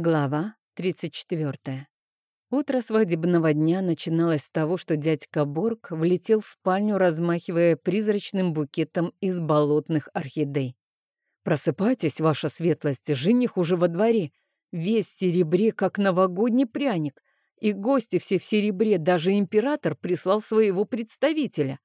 Глава 34. Утро свадебного дня начиналось с того, что дядька Борг влетел в спальню, размахивая призрачным букетом из болотных орхидей. «Просыпайтесь, ваша светлость, жених уже во дворе, весь в серебре, как новогодний пряник, и гости все в серебре, даже император прислал своего представителя.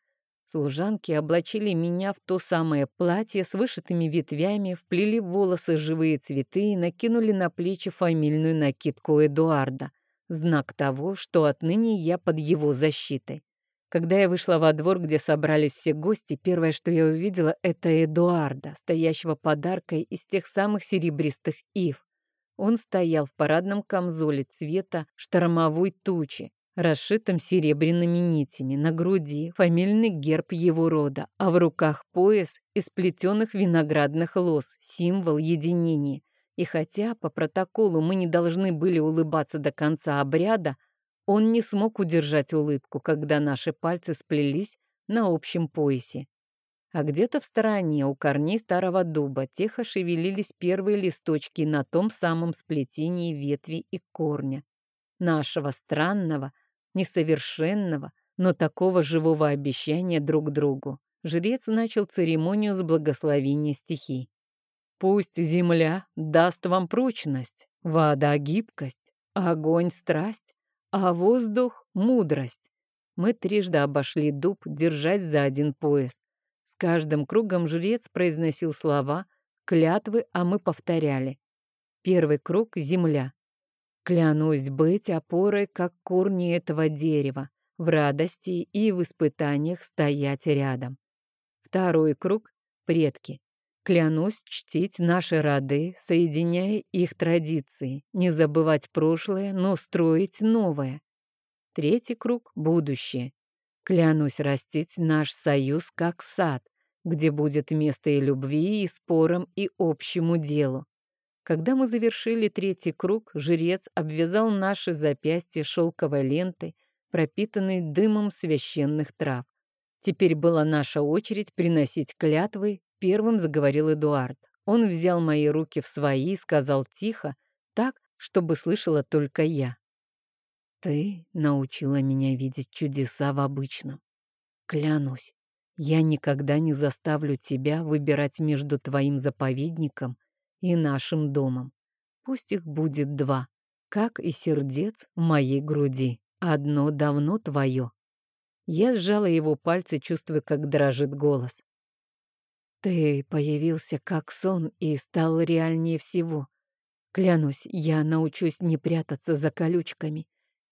Служанки облачили меня в то самое платье с вышитыми ветвями, вплели в волосы живые цветы и накинули на плечи фамильную накидку Эдуарда. Знак того, что отныне я под его защитой. Когда я вышла во двор, где собрались все гости, первое, что я увидела, это Эдуарда, стоящего подаркой из тех самых серебристых ив. Он стоял в парадном камзоле цвета штормовой тучи, расшитым серебряными нитями, на груди фамильный герб его рода, а в руках пояс из плетеных виноградных лоз, символ единения. И хотя по протоколу мы не должны были улыбаться до конца обряда, он не смог удержать улыбку, когда наши пальцы сплелись на общем поясе. А где-то в стороне у корней старого дуба тихо шевелились первые листочки на том самом сплетении ветви и корня нашего странного, несовершенного, но такого живого обещания друг другу, жрец начал церемонию с благословения стихий. «Пусть земля даст вам прочность, вода — гибкость, огонь — страсть, а воздух — мудрость». Мы трижды обошли дуб, держась за один пояс. С каждым кругом жрец произносил слова, клятвы, а мы повторяли. Первый круг — земля. Клянусь быть опорой, как корни этого дерева, в радости и в испытаниях стоять рядом. Второй круг — предки. Клянусь чтить наши роды, соединяя их традиции, не забывать прошлое, но строить новое. Третий круг — будущее. Клянусь растить наш союз как сад, где будет место и любви, и спорам, и общему делу. Когда мы завершили третий круг, жрец обвязал наши запястья шелковой лентой, пропитанной дымом священных трав. Теперь была наша очередь приносить клятвы, первым заговорил Эдуард. Он взял мои руки в свои и сказал тихо, так, чтобы слышала только я. «Ты научила меня видеть чудеса в обычном. Клянусь, я никогда не заставлю тебя выбирать между твоим заповедником и нашим домом. Пусть их будет два, как и сердец моей груди. Одно давно твое. Я сжала его пальцы, чувствуя, как дрожит голос. Ты появился как сон и стал реальнее всего. Клянусь, я научусь не прятаться за колючками.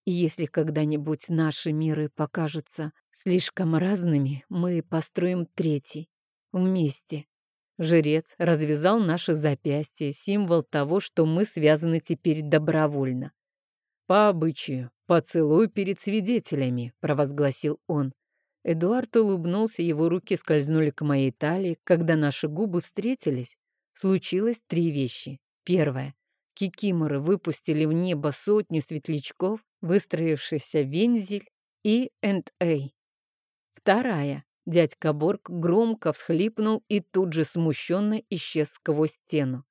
И если когда-нибудь наши миры покажутся слишком разными, мы построим третий. Вместе. Жрец развязал наши запястья, символ того, что мы связаны теперь добровольно. «По обычаю, поцелуй перед свидетелями», — провозгласил он. Эдуард улыбнулся, его руки скользнули к моей талии. Когда наши губы встретились, случилось три вещи. Первое. Кикиморы выпустили в небо сотню светлячков, выстроившийся вензель и энд-эй. Вторая. Дядька Борг громко всхлипнул и тут же смущенно исчез сквозь стену.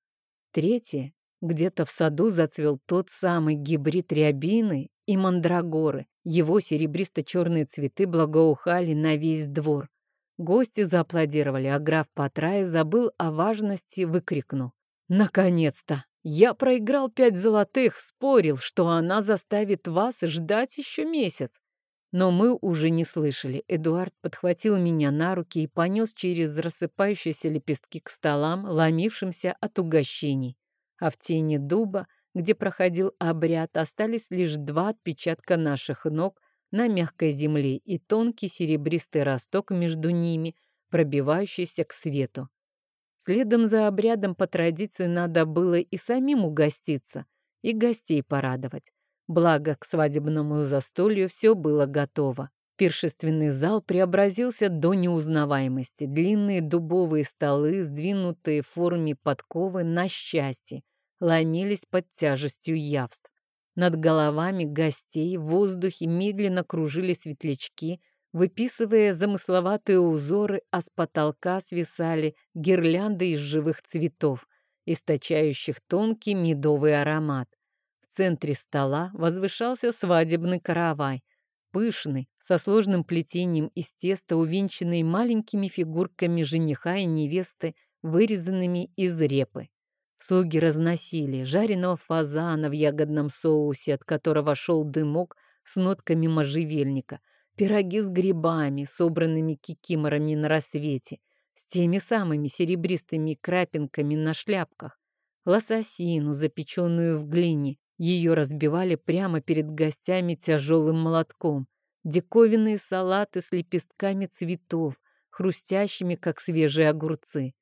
Третье. Где-то в саду зацвел тот самый гибрид рябины и мандрагоры. Его серебристо-черные цветы благоухали на весь двор. Гости зааплодировали, а граф Патрай забыл о важности, выкрикнул. «Наконец-то! Я проиграл пять золотых, спорил, что она заставит вас ждать еще месяц. Но мы уже не слышали. Эдуард подхватил меня на руки и понес через рассыпающиеся лепестки к столам, ломившимся от угощений. А в тени дуба, где проходил обряд, остались лишь два отпечатка наших ног на мягкой земле и тонкий серебристый росток между ними, пробивающийся к свету. Следом за обрядом по традиции надо было и самим угоститься, и гостей порадовать. Благо, к свадебному застолью все было готово. Пиршественный зал преобразился до неузнаваемости. Длинные дубовые столы, сдвинутые в форме подковы на счастье, ломились под тяжестью явств. Над головами гостей в воздухе медленно кружили светлячки, выписывая замысловатые узоры, а с потолка свисали гирлянды из живых цветов, источающих тонкий медовый аромат. Центре стола возвышался свадебный каравай, пышный, со сложным плетением из теста, увенчанный маленькими фигурками жениха и невесты, вырезанными из репы. Слуги разносили жареного фазана в ягодном соусе, от которого шел дымок с нотками можжевельника, пироги с грибами, собранными кикиморами на рассвете, с теми самыми серебристыми крапинками на шляпках, лососину, запеченную в глине, ее разбивали прямо перед гостями тяжелым молотком, диковинные салаты с лепестками цветов, хрустящими, как свежие огурцы.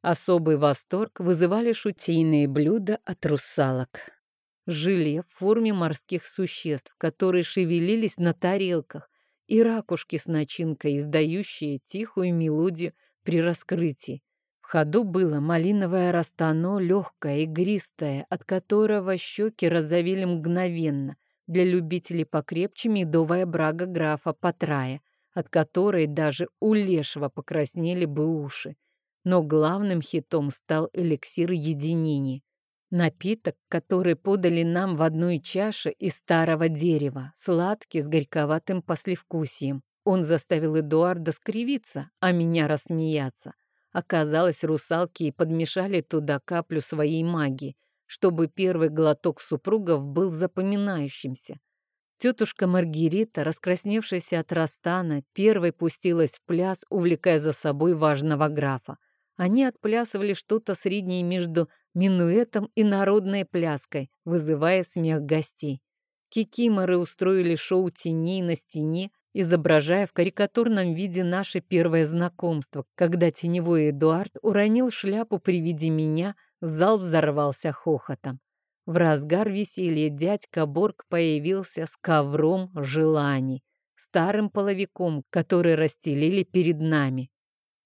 Особый восторг вызывали шутейные блюда от русалок. Желе в форме морских существ, которые шевелились на тарелках, и ракушки с начинкой, издающие тихую мелодию при раскрытии. Ходу было малиновое растано, легкое, игристое, от которого щеки разовели мгновенно, для любителей покрепче медовая брага графа Патрая, от которой даже у лешего покраснели бы уши. Но главным хитом стал эликсир единения. Напиток, который подали нам в одной чаше из старого дерева, сладкий, с горьковатым послевкусием. Он заставил Эдуарда скривиться, а меня рассмеяться. Оказалось, русалки и подмешали туда каплю своей магии, чтобы первый глоток супругов был запоминающимся. Тетушка Маргарита, раскрасневшаяся от Растана, первой пустилась в пляс, увлекая за собой важного графа. Они отплясывали что-то среднее между минуэтом и народной пляской, вызывая смех гостей. Кикиморы устроили шоу теней на стене, изображая в карикатурном виде наше первое знакомство. Когда теневой Эдуард уронил шляпу при виде меня, зал взорвался хохотом. В разгар веселья дядька Борг появился с ковром желаний, старым половиком, который расстелили перед нами.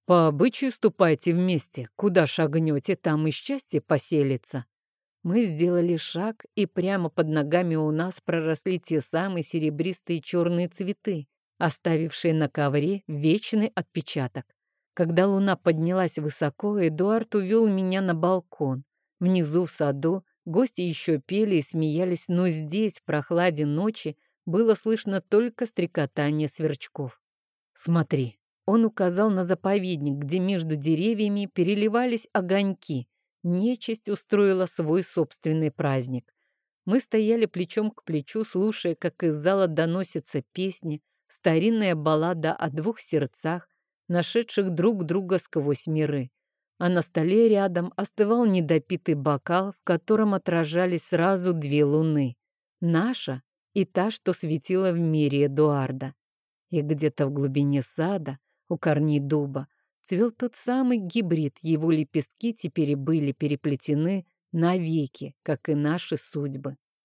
По обычаю ступайте вместе, куда шагнете, там и счастье поселится. Мы сделали шаг, и прямо под ногами у нас проросли те самые серебристые черные цветы, оставившие на ковре вечный отпечаток. Когда луна поднялась высоко, Эдуард увел меня на балкон. Внизу в саду гости еще пели и смеялись, но здесь, в прохладе ночи, было слышно только стрекотание сверчков. «Смотри, он указал на заповедник, где между деревьями переливались огоньки. Нечисть устроила свой собственный праздник. Мы стояли плечом к плечу, слушая, как из зала доносится песня, старинная баллада о двух сердцах, нашедших друг друга сквозь миры. А на столе рядом остывал недопитый бокал, в котором отражались сразу две луны. Наша и та, что светила в мире Эдуарда. И где-то в глубине сада у корней дуба цвел тот самый гибрид, его лепестки теперь были переплетены навеки, как и наши судьбы.